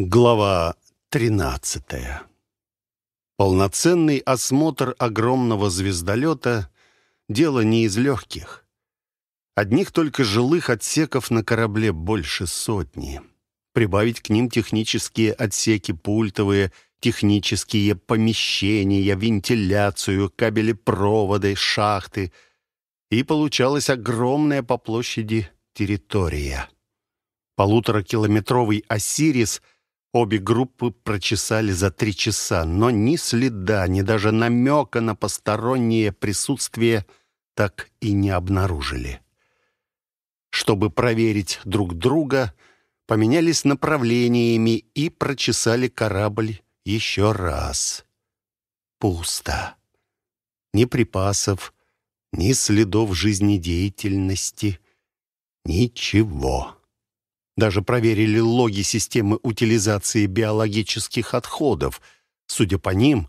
Глава 13. Полноценный осмотр огромного звездолета — дело не из легких. Одних только жилых отсеков на корабле больше сотни. Прибавить к ним технические отсеки, пультовые, технические помещения, вентиляцию, кабели-проводы, шахты. И получалась огромная по площади территория. Полуторакилометровый «Осирис» — Обе группы прочесали за три часа, но ни следа, ни даже намека на постороннее присутствие так и не обнаружили. Чтобы проверить друг друга, поменялись направлениями и прочесали корабль еще раз. Пусто. Ни припасов, ни следов жизнедеятельности, ничего. Даже проверили логи системы утилизации биологических отходов. Судя по ним,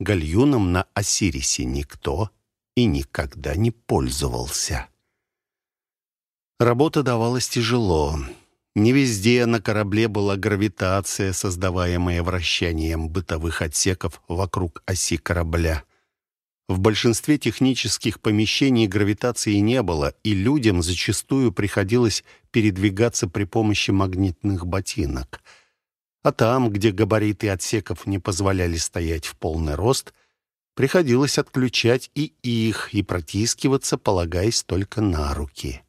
гальюном на Осирисе никто и никогда не пользовался. Работа давалась тяжело. Не везде на корабле была гравитация, создаваемая вращением бытовых отсеков вокруг оси корабля. В большинстве технических помещений гравитации не было, и людям зачастую приходилось передвигаться при помощи магнитных ботинок. А там, где габариты отсеков не позволяли стоять в полный рост, приходилось отключать и их, и протискиваться, полагаясь только на руки.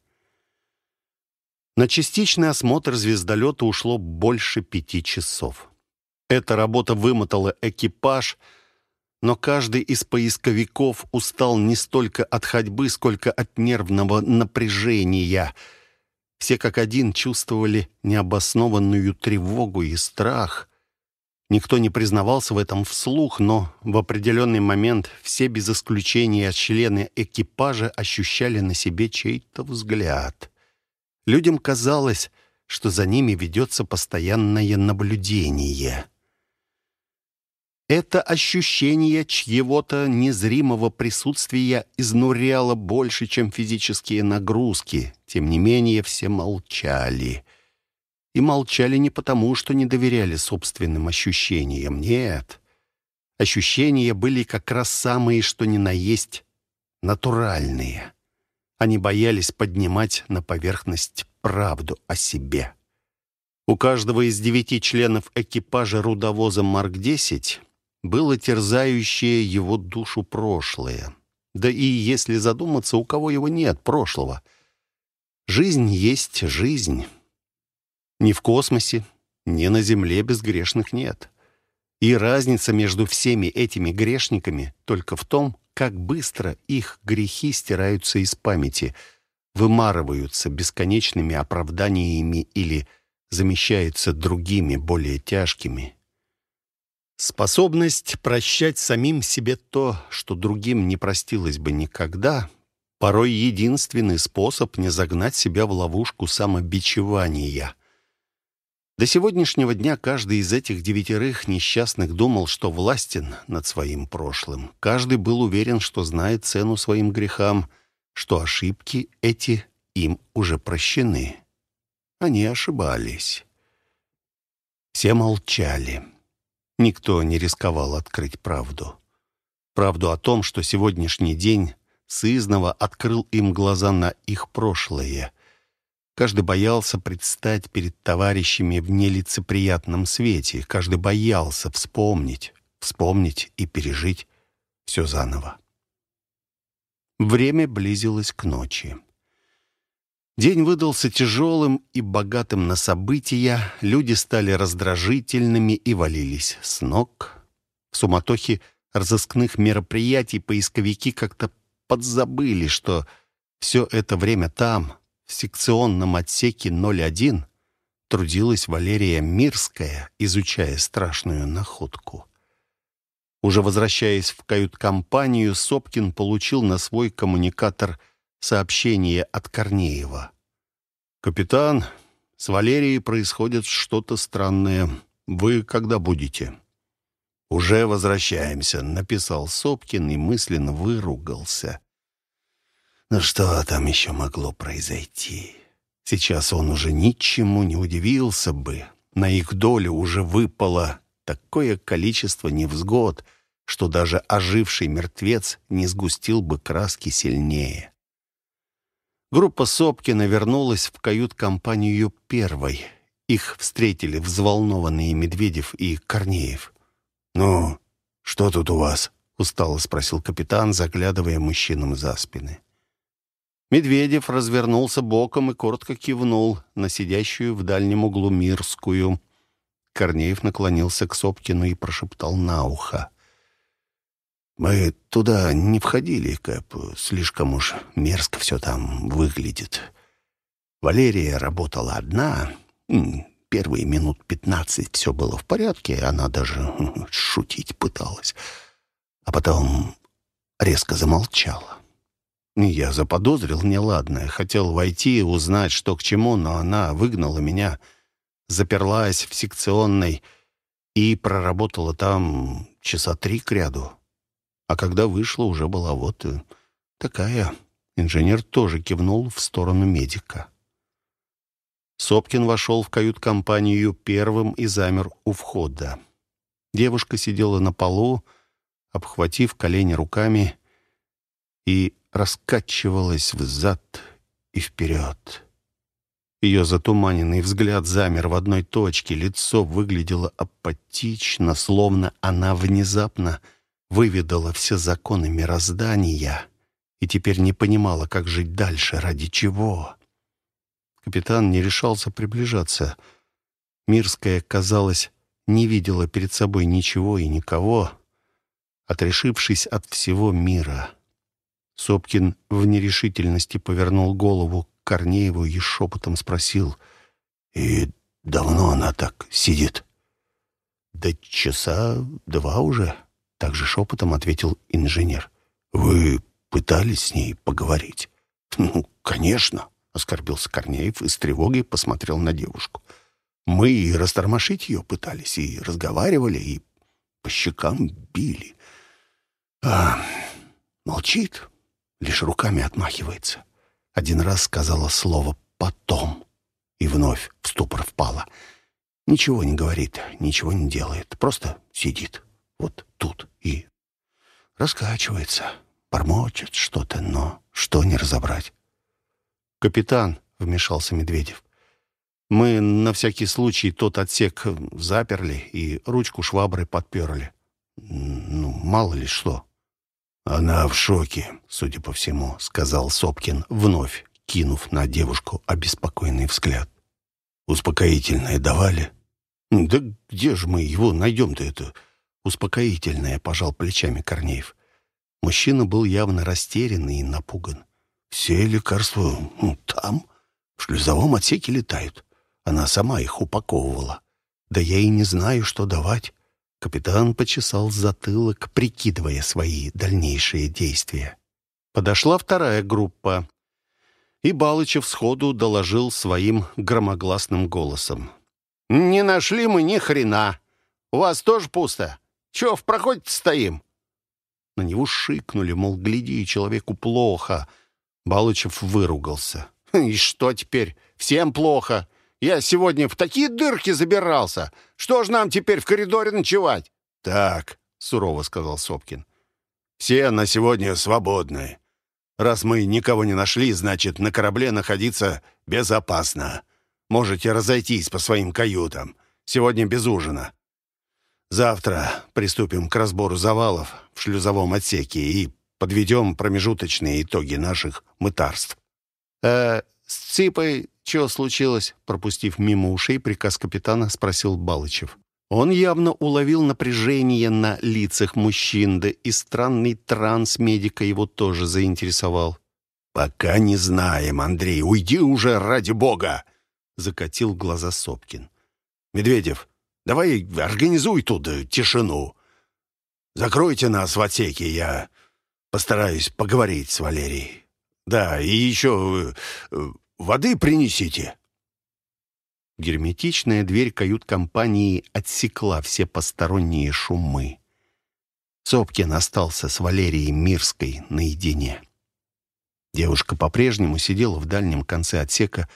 На частичный осмотр звездолета ушло больше пяти часов. Эта работа вымотала экипаж — но каждый из поисковиков устал не столько от ходьбы, сколько от нервного напряжения. Все как один чувствовали необоснованную тревогу и страх. Никто не признавался в этом вслух, но в определенный момент все без исключения члены экипажа ощущали на себе чей-то взгляд. Людям казалось, что за ними ведется постоянное наблюдение — это ощущение чьего-то незримого присутствия изнуряло больше, чем физические нагрузки. Тем не менее, все молчали. И молчали не потому, что не доверяли собственным ощущениям. Нет. Ощущения были как раз самые, что ни на есть, натуральные. Они боялись поднимать на поверхность правду о себе. У каждого из девяти членов экипажа рудовоза Марк-10 было терзающее его душу прошлое. Да и если задуматься, у кого его нет прошлого? Жизнь есть жизнь. Ни в космосе, ни на Земле безгрешных нет. И разница между всеми этими грешниками только в том, как быстро их грехи стираются из памяти, вымарываются бесконечными оправданиями или замещаются другими, более тяжкими Способность прощать самим себе то, что другим не простилось бы никогда, порой единственный способ не загнать себя в ловушку самобичевания. До сегодняшнего дня каждый из этих девятерых несчастных думал, что властен над своим прошлым. Каждый был уверен, что знает цену своим грехам, что ошибки эти им уже прощены. Они ошибались. Все молчали. Никто не рисковал открыть правду. Правду о том, что сегодняшний день сызново открыл им глаза на их прошлое. Каждый боялся предстать перед товарищами в нелицеприятном свете. Каждый боялся вспомнить, вспомнить и пережить все заново. Время близилось к ночи. День выдался тяжелым и богатым на события, люди стали раздражительными и валились с ног. В суматохе разыскных мероприятий поисковики как-то подзабыли, что все это время там, в секционном отсеке 01, трудилась Валерия Мирская, изучая страшную находку. Уже возвращаясь в кают-компанию, Сопкин получил на свой коммуникатор – сообщение от Корнеева. «Капитан, с Валерией происходит что-то странное. Вы когда будете?» «Уже возвращаемся», — написал Сопкин и мысленно выругался. «Ну что там еще могло произойти?» Сейчас он уже ничему не удивился бы. на их долю уже выпало такое количество невзгод, что даже оживший мертвец не сгустил бы краски сильнее. Группа Сопкина вернулась в кают-компанию первой. Их встретили взволнованные Медведев и Корнеев. «Ну, что тут у вас?» — устало спросил капитан, заглядывая мужчинам за спины. Медведев развернулся боком и коротко кивнул на сидящую в дальнем углу Мирскую. Корнеев наклонился к Сопкину и прошептал на ухо. «Мы туда не входили, Кэп. Слишком уж мерзко все там выглядит. Валерия работала одна. Первые минут пятнадцать все было в порядке, она даже шутить пыталась. А потом резко замолчала. Я заподозрил неладное, хотел войти и узнать, что к чему, но она выгнала меня, заперлась в секционной и проработала там часа три к ряду. А когда вышла, уже была вот э, такая. Инженер тоже кивнул в сторону медика. Сопкин вошел в кают-компанию первым и замер у входа. Девушка сидела на полу, обхватив колени руками, и раскачивалась взад и вперед. Ее затуманенный взгляд замер в одной точке, лицо выглядело апатично, словно она внезапно выведала все законы мироздания и теперь не понимала, как жить дальше, ради чего. Капитан не решался приближаться. Мирская, казалось, не видела перед собой ничего и никого, отрешившись от всего мира. Сопкин в нерешительности повернул голову к Корнееву и шепотом спросил, «И давно она так сидит?» «Да часа два уже», — также шепотом ответил инженер. «Вы пытались с ней поговорить?» «Ну, конечно», — оскорбился Корнеев и с тревогой посмотрел на девушку. «Мы и растормошить ее пытались, и разговаривали, и по щекам били. А молчит, лишь руками отмахивается. Один раз сказала слово «потом» и вновь в ступор впала. Ничего не говорит, ничего не делает, просто сидит вот тут и раскачивается, бормочет что-то, но что не разобрать. «Капитан», — вмешался Медведев, — «мы на всякий случай тот отсек заперли и ручку швабры подперли. Ну, мало ли что». «Она в шоке, судя по всему», — сказал Сопкин, вновь кинув на девушку обеспокоенный взгляд. «Успокоительное давали?» «Да где же мы его найдем-то это?» «Успокоительное», — пожал плечами Корнеев. Мужчина был явно растерян и напуган. «Все лекарства ну, там, в шлюзовом отсеке летают. Она сама их упаковывала. Да я и не знаю, что давать. Капитан почесал затылок, прикидывая свои дальнейшие действия. Подошла вторая группа, и Балычев сходу доложил своим громогласным голосом. «Не нашли мы ни хрена. У вас тоже пусто. Чего в проходе стоим?» На него шикнули, мол, гляди, человеку плохо. Балычев выругался. «И что теперь? Всем плохо. Я сегодня в такие дырки забирался. Что ж нам теперь в коридоре ночевать?» «Так», — сурово сказал Сопкин. «Все на сегодня свободны. Раз мы никого не нашли, значит, на корабле находиться безопасно. Можете разойтись по своим каютам. Сегодня без ужина. Завтра приступим к разбору завалов в шлюзовом отсеке и подведем промежуточные итоги наших мытарств». «Э, с Ципой «Чего случилось?» Пропустив мимо ушей приказ капитана, спросил Балычев. Он явно уловил напряжение на лицах мужчин, да и странный транс медика его тоже заинтересовал. «Пока не знаем, Андрей. Уйди уже, ради бога!» Закатил глаза Сопкин. «Медведев, давай организуй тут тишину. Закройте нас в отсеке, я постараюсь поговорить с Валерией. Да, и еще э, Воды принесите!» Герметичная дверь кают-компании отсекла все посторонние шумы. Цопкин остался с Валерией Мирской наедине. Девушка по-прежнему сидела в дальнем конце отсека,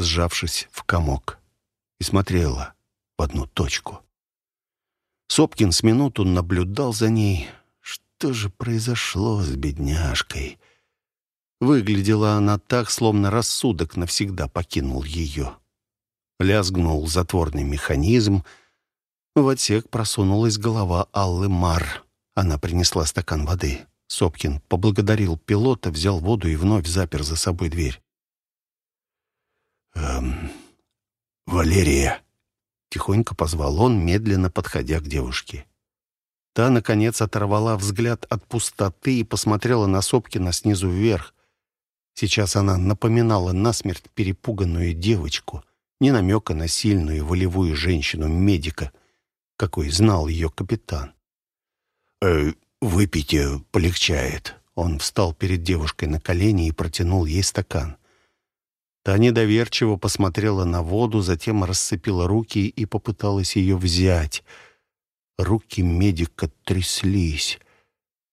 сжавшись в комок, и смотрела в одну точку. Сопкин с минуту наблюдал за ней. Что же произошло с бедняжкой? Выглядела она так, словно рассудок навсегда покинул ее. Лязгнул затворный механизм. В отсек просунулась голова Аллы Мар. Она принесла стакан воды. Сопкин поблагодарил пилота, взял воду и вновь запер за собой дверь. «Эм, Валерия!» — тихонько позвал он, медленно подходя к девушке. Та, наконец, оторвала взгляд от пустоты и посмотрела на Сопкина снизу вверх. Сейчас она напоминала насмерть перепуганную девочку, не намека на сильную волевую женщину-медика, какой знал ее капитан. «Э, «Выпейте, полегчает». Он встал перед девушкой на колени и протянул ей стакан. Та недоверчиво посмотрела на воду, затем расцепила руки и попыталась ее взять. Руки медика тряслись.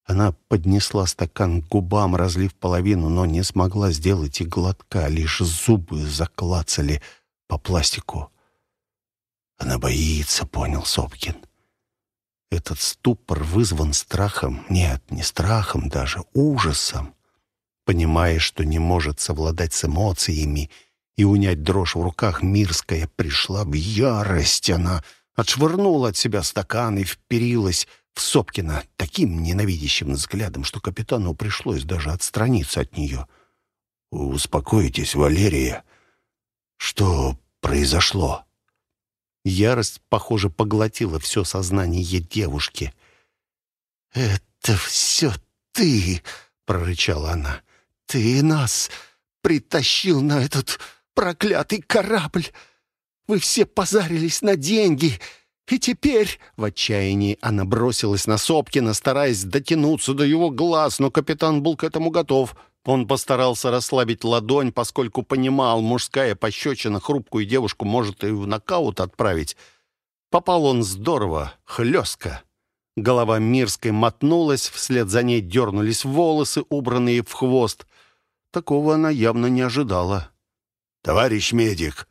Она поднесла стакан к губам, разлив половину, но не смогла сделать и глотка, лишь зубы заклацали по пластику. «Она боится», — понял Сопкин. Этот ступор вызван страхом, нет, не страхом даже, ужасом понимая, что не может совладать с эмоциями и унять дрожь в руках, Мирская пришла в ярость. Она отшвырнула от себя стакан и вперилась в Сопкина таким ненавидящим взглядом, что капитану пришлось даже отстраниться от нее. «Успокойтесь, Валерия. Что произошло?» Ярость, похоже, поглотила все сознание девушки. «Это все ты!» — прорычала она. Ты нас притащил на этот проклятый корабль. Вы все позарились на деньги. И теперь...» В отчаянии она бросилась на Сопкина, стараясь дотянуться до его глаз, но капитан был к этому готов. Он постарался расслабить ладонь, поскольку понимал, мужская пощечина хрупкую девушку может и в нокаут отправить. Попал он здорово, хлестко. Голова Мирской мотнулась, вслед за ней дернулись волосы, убранные в хвост. Такого она явно не ожидала. «Товарищ медик,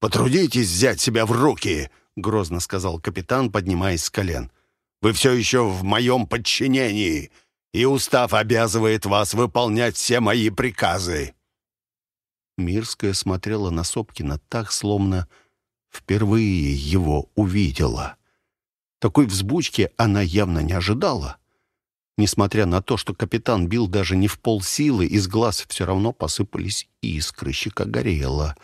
потрудитесь взять себя в руки!» — грозно сказал капитан, поднимаясь с колен. «Вы все еще в моем подчинении, и устав обязывает вас выполнять все мои приказы!» Мирская смотрела на Сопкина так, словно впервые его увидела. Такой взбучки она явно не ожидала. Несмотря на то, что капитан бил даже не в полсилы, из глаз все равно посыпались искры, щека горела.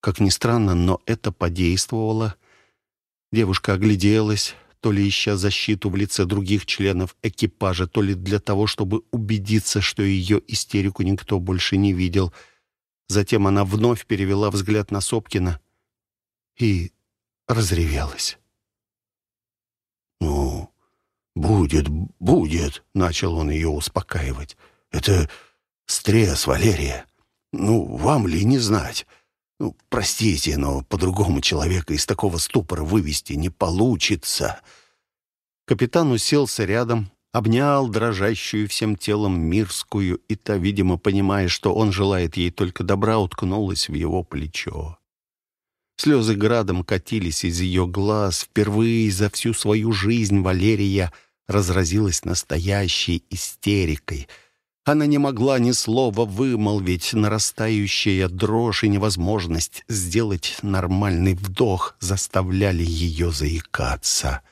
Как ни странно, но это подействовало. Девушка огляделась, то ли ища защиту в лице других членов экипажа, то ли для того, чтобы убедиться, что ее истерику никто больше не видел. Затем она вновь перевела взгляд на Сопкина и разревелась. «Ну, «Будет, будет», — начал он ее успокаивать. «Это стресс, Валерия. Ну, вам ли не знать? Ну, простите, но по-другому человека из такого ступора вывести не получится». Капитан уселся рядом, обнял дрожащую всем телом Мирскую, и та, видимо, понимая, что он желает ей только добра, уткнулась в его плечо. Слезы градом катились из ее глаз. Впервые за всю свою жизнь Валерия разразилась настоящей истерикой. Она не могла ни слова вымолвить, нарастающая дрожь и невозможность сделать нормальный вдох заставляли ее заикаться.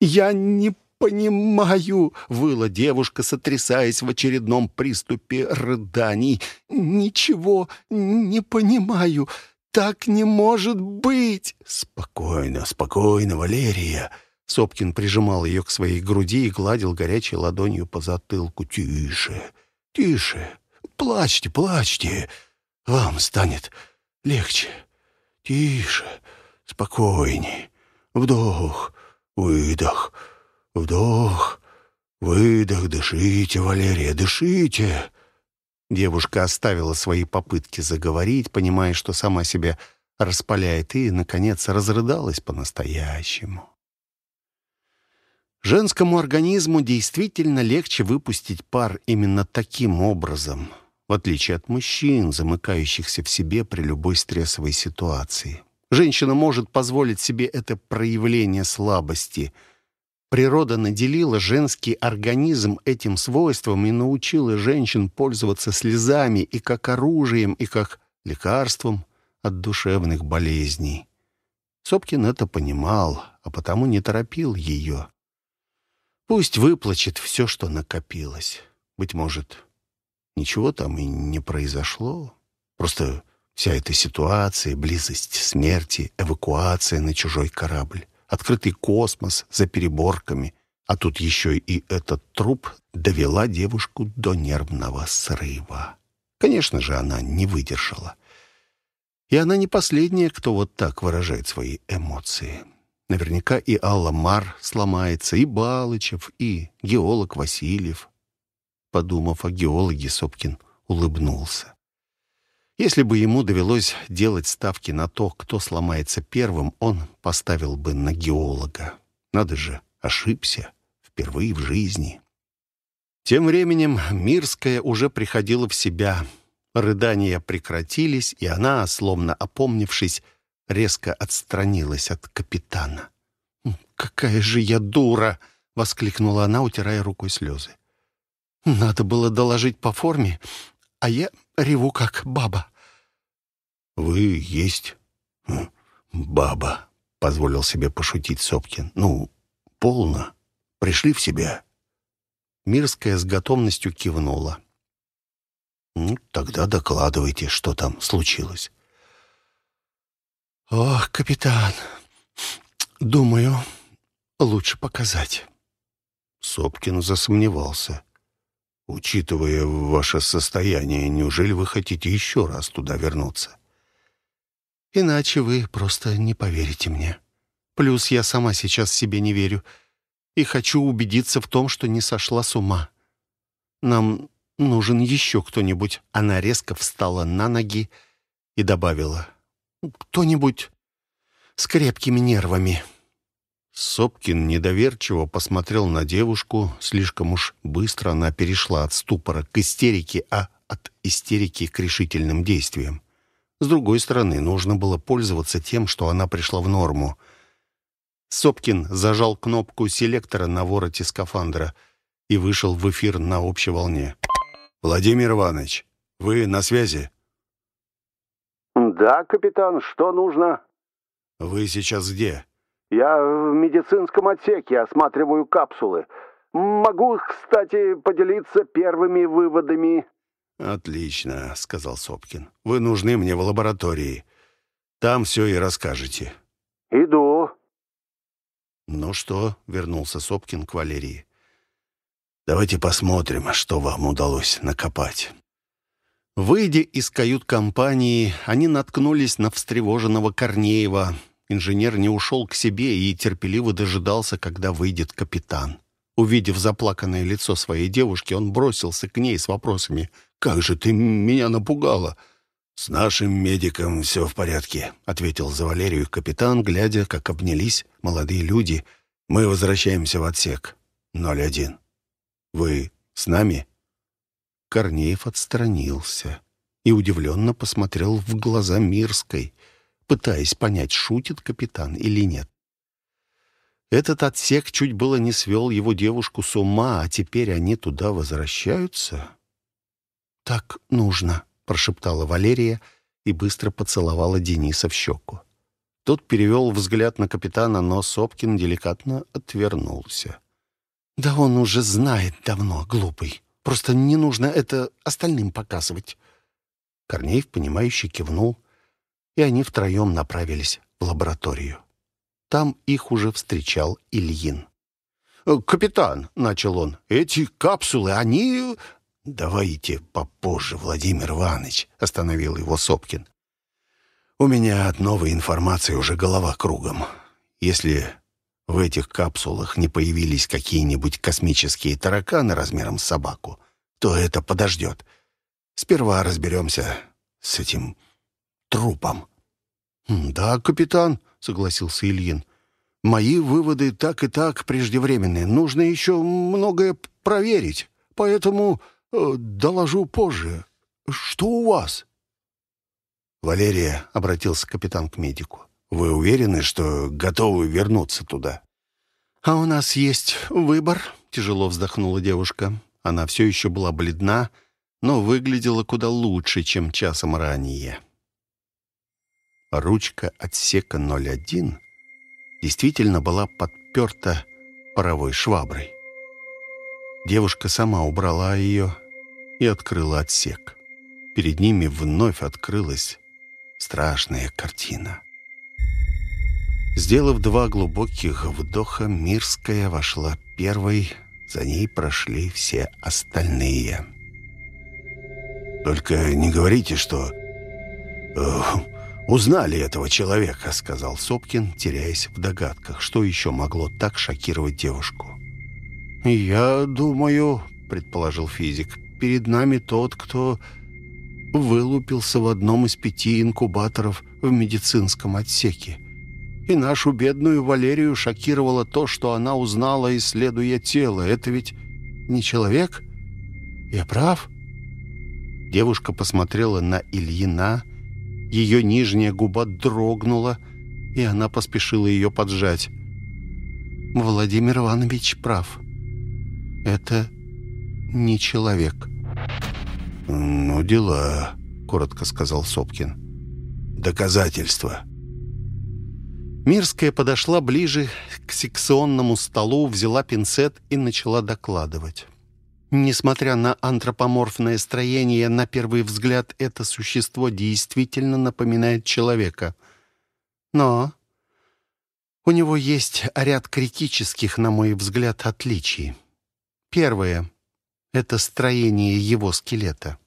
«Я не понимаю», — выла девушка, сотрясаясь в очередном приступе рыданий. «Ничего не понимаю. Так не может быть!» «Спокойно, спокойно, Валерия!» Сопкин прижимал ее к своей груди и гладил горячей ладонью по затылку. «Тише, тише, плачьте, плачьте, вам станет легче. Тише, спокойней. Вдох, выдох, вдох, выдох. Дышите, Валерия, дышите. Девушка оставила свои попытки заговорить, понимая, что сама себя распаляет, и, наконец, разрыдалась по-настоящему. Женскому организму действительно легче выпустить пар именно таким образом, в отличие от мужчин, замыкающихся в себе при любой стрессовой ситуации. Женщина может позволить себе это проявление слабости. Природа наделила женский организм этим свойством и научила женщин пользоваться слезами и как оружием, и как лекарством от душевных болезней. Сопкин это понимал, а потому не торопил ее. Пусть выплачет все, что накопилось. Быть может, ничего там и не произошло. Просто вся эта ситуация, близость смерти, эвакуация на чужой корабль, открытый космос за переборками, а тут еще и этот труп довела девушку до нервного срыва. Конечно же, она не выдержала. И она не последняя, кто вот так выражает свои эмоции. Наверняка и Алла Мар сломается, и Балычев, и геолог Васильев. Подумав о геологе, Сопкин улыбнулся. Если бы ему довелось делать ставки на то, кто сломается первым, он поставил бы на геолога. Надо же, ошибся. Впервые в жизни. Тем временем Мирская уже приходила в себя. Рыдания прекратились, и она, словно опомнившись, резко отстранилась от капитана. «Какая же я дура!» — воскликнула она, утирая рукой слезы. «Надо было доложить по форме, а я реву как баба». «Вы есть баба», — позволил себе пошутить Сопкин. «Ну, полно. Пришли в себя». Мирская с готовностью кивнула. «Ну, тогда докладывайте, что там случилось». «Ох, капитан, думаю, лучше показать». Сопкин засомневался. «Учитывая ваше состояние, неужели вы хотите еще раз туда вернуться?» «Иначе вы просто не поверите мне. Плюс я сама сейчас себе не верю и хочу убедиться в том, что не сошла с ума. Нам нужен еще кто-нибудь». Она резко встала на ноги и добавила кто-нибудь с крепкими нервами». Сопкин недоверчиво посмотрел на девушку. Слишком уж быстро она перешла от ступора к истерике, а от истерики к решительным действиям. С другой стороны, нужно было пользоваться тем, что она пришла в норму. Сопкин зажал кнопку селектора на вороте скафандра и вышел в эфир на общей волне. «Владимир Иванович, вы на связи?» «Да, капитан, что нужно?» «Вы сейчас где?» «Я в медицинском отсеке осматриваю капсулы. Могу, кстати, поделиться первыми выводами». «Отлично», — сказал Сопкин. «Вы нужны мне в лаборатории. Там все и расскажете». «Иду». «Ну что?» — вернулся Сопкин к Валерии. «Давайте посмотрим, что вам удалось накопать». Выйдя из кают-компании, они наткнулись на встревоженного Корнеева. Инженер не ушел к себе и терпеливо дожидался, когда выйдет капитан. Увидев заплаканное лицо своей девушки, он бросился к ней с вопросами. «Как же ты меня напугала!» «С нашим медиком все в порядке», — ответил за Валерию капитан, глядя, как обнялись молодые люди. «Мы возвращаемся в отсек. 01. Вы с нами?» Корнеев отстранился и удивленно посмотрел в глаза Мирской, пытаясь понять, шутит капитан или нет. Этот отсек чуть было не свел его девушку с ума, а теперь они туда возвращаются. «Так нужно», — прошептала Валерия и быстро поцеловала Дениса в щеку. Тот перевел взгляд на капитана, но Сопкин деликатно отвернулся. «Да он уже знает давно, глупый. Просто не нужно это остальным показывать». Корнеев, понимающе кивнул, и они втроем направились в лабораторию. Там их уже встречал Ильин. «Э, «Капитан», — начал он, — «эти капсулы, они...» «Давайте попозже, Владимир Иванович», — остановил его Сопкин. «У меня от новой информации уже голова кругом. Если в этих капсулах не появились какие-нибудь космические тараканы размером с собаку, то это подождет. Сперва разберемся с этим трупом». «Да, капитан», — согласился Ильин. «Мои выводы так и так преждевременные. Нужно еще многое проверить, поэтому э, доложу позже. Что у вас?» «Валерия», — обратился капитан к медику, Вы уверены, что готовы вернуться туда?» «А у нас есть выбор», — тяжело вздохнула девушка. Она все еще была бледна, но выглядела куда лучше, чем часом ранее. Ручка отсека 01 действительно была подперта паровой шваброй. Девушка сама убрала ее и открыла отсек. Перед ними вновь открылась страшная картина. Сделав два глубоких вдоха, Мирская вошла первой, за ней прошли все остальные. «Только не говорите, что э, узнали этого человека», — сказал Сопкин, теряясь в догадках, что еще могло так шокировать девушку. «Я думаю», — предположил физик, — «перед нами тот, кто вылупился в одном из пяти инкубаторов в медицинском отсеке и нашу бедную Валерию шокировало то, что она узнала, исследуя тело. Это ведь не человек? Я прав?» Девушка посмотрела на Ильина, ее нижняя губа дрогнула, и она поспешила ее поджать. «Владимир Иванович прав. Это не человек». «Ну, дела», — коротко сказал Сопкин. «Доказательства». Мирская подошла ближе к секционному столу, взяла пинцет и начала докладывать. Несмотря на антропоморфное строение, на первый взгляд это существо действительно напоминает человека. Но у него есть ряд критических, на мой взгляд, отличий. Первое — это строение его скелета.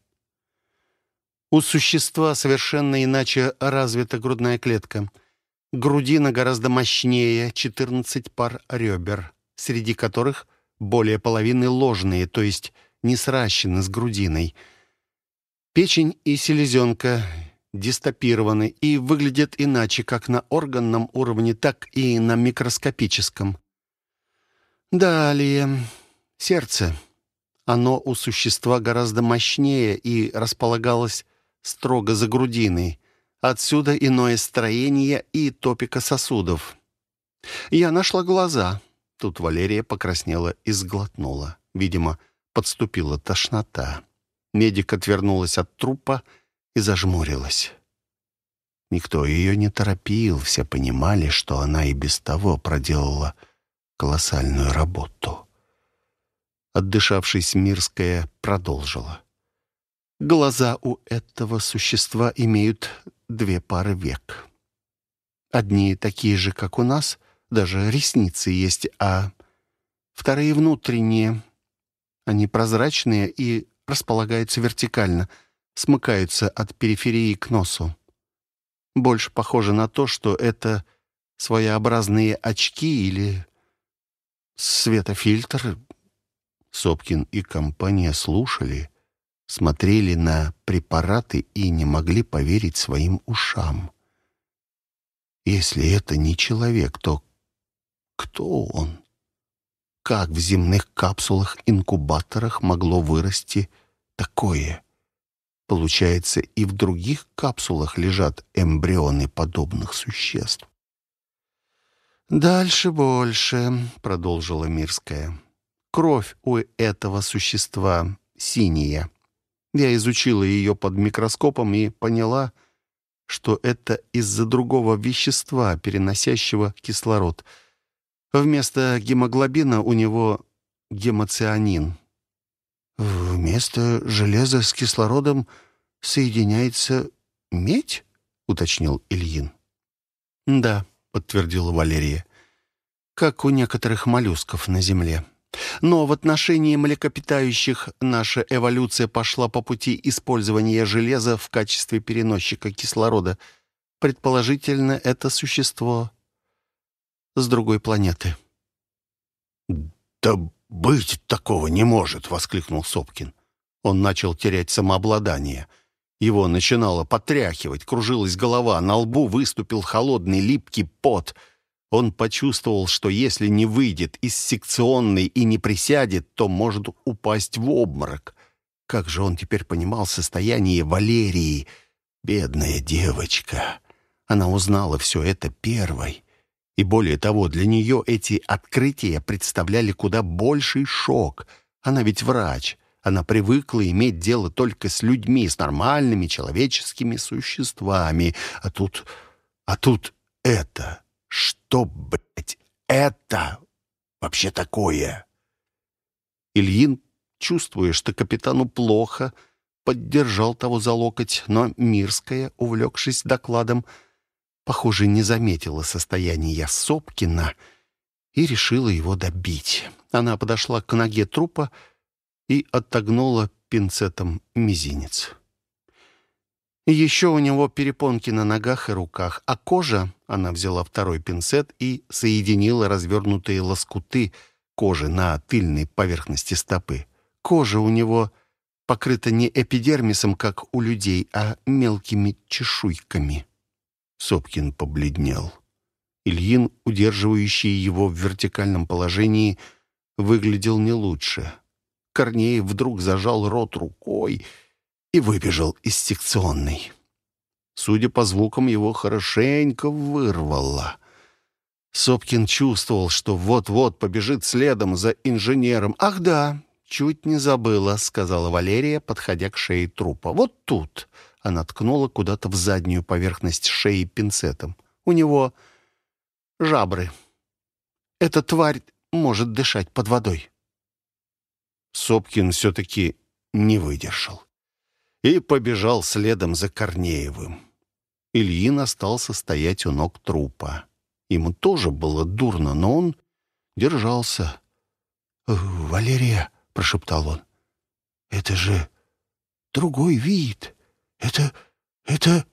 У существа совершенно иначе развита грудная клетка — Грудина гораздо мощнее, 14 пар ребер, среди которых более половины ложные, то есть не сращены с грудиной. Печень и селезенка дистопированы и выглядят иначе как на органном уровне, так и на микроскопическом. Далее. Сердце. Оно у существа гораздо мощнее и располагалось строго за грудиной. Отсюда иное строение и топика сосудов. Я нашла глаза. Тут Валерия покраснела и сглотнула. Видимо, подступила тошнота. Медик отвернулась от трупа и зажмурилась. Никто ее не торопил, все понимали, что она и без того проделала колоссальную работу. Отдышавшись, Мирская продолжила. Глаза у этого существа имеют две пары век. Одни такие же, как у нас, даже ресницы есть, а вторые внутренние. Они прозрачные и располагаются вертикально, смыкаются от периферии к носу. Больше похоже на то, что это своеобразные очки или светофильтр. Сопкин и компания слушали, смотрели на препараты и не могли поверить своим ушам. Если это не человек, то кто он? Как в земных капсулах-инкубаторах могло вырасти такое? Получается, и в других капсулах лежат эмбрионы подобных существ. «Дальше больше», — продолжила Мирская. «Кровь у этого существа синяя. Я изучила ее под микроскопом и поняла, что это из-за другого вещества, переносящего кислород. Вместо гемоглобина у него гемоцианин. «Вместо железа с кислородом соединяется медь?» — уточнил Ильин. «Да», — подтвердила Валерия, — «как у некоторых моллюсков на Земле». Но в отношении млекопитающих наша эволюция пошла по пути использования железа в качестве переносчика кислорода. Предположительно, это существо с другой планеты. «Да быть такого не может!» — воскликнул Сопкин. Он начал терять самообладание. Его начинало потряхивать, кружилась голова, на лбу выступил холодный липкий пот — он почувствовал, что если не выйдет из секционной и не присядет, то может упасть в обморок. Как же он теперь понимал состояние Валерии? Бедная девочка. Она узнала все это первой. И более того, для нее эти открытия представляли куда больший шок. Она ведь врач. Она привыкла иметь дело только с людьми, с нормальными человеческими существами. А тут... А тут это... Что, блядь, это вообще такое? Ильин, чувствуя, что капитану плохо, поддержал того за локоть, но Мирская, увлекшись докладом, похоже, не заметила состояния Сопкина и решила его добить. Она подошла к ноге трупа и отогнула пинцетом мизинец. Еще у него перепонки на ногах и руках, а кожа, она взяла второй пинцет и соединила развернутые лоскуты кожи на тыльной поверхности стопы. Кожа у него покрыта не эпидермисом, как у людей, а мелкими чешуйками. Сопкин побледнел. Ильин, удерживающий его в вертикальном положении, выглядел не лучше. Корнеев вдруг зажал рот рукой и выбежал из секционной. Судя по звукам, его хорошенько вырвало. Сопкин чувствовал, что вот-вот побежит следом за инженером. «Ах да, чуть не забыла», — сказала Валерия, подходя к шее трупа. «Вот тут». Она ткнула куда-то в заднюю поверхность шеи пинцетом. «У него жабры. Эта тварь может дышать под водой». Сопкин все-таки не выдержал и побежал следом за Корнеевым. Ильин остался стоять у ног трупа. Ему тоже было дурно, но он держался. «Валерия», — прошептал он, — «это же другой вид. Это... это...»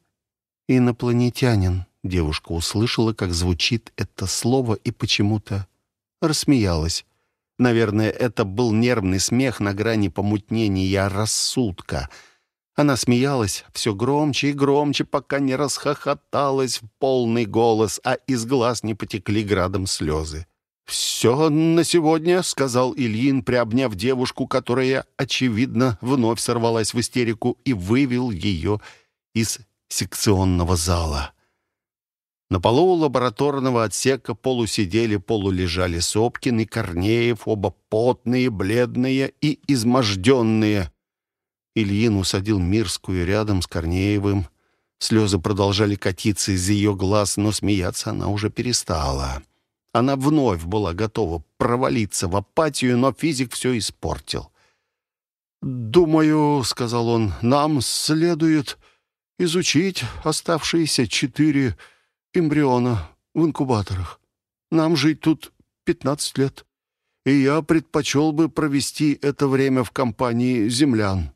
«Инопланетянин», — девушка услышала, как звучит это слово, и почему-то рассмеялась. Наверное, это был нервный смех на грани помутнения рассудка — она смеялась все громче и громче, пока не расхохоталась в полный голос, а из глаз не потекли градом слезы. «Все на сегодня», — сказал Ильин, приобняв девушку, которая, очевидно, вновь сорвалась в истерику и вывел ее из секционного зала. На полу лабораторного отсека полусидели, полулежали Сопкин и Корнеев, оба потные, бледные и изможденные. Ильин усадил Мирскую рядом с Корнеевым. Слезы продолжали катиться из ее глаз, но смеяться она уже перестала. Она вновь была готова провалиться в апатию, но физик все испортил. «Думаю, — сказал он, — нам следует изучить оставшиеся четыре эмбриона в инкубаторах. Нам жить тут пятнадцать лет, и я предпочел бы провести это время в компании землян».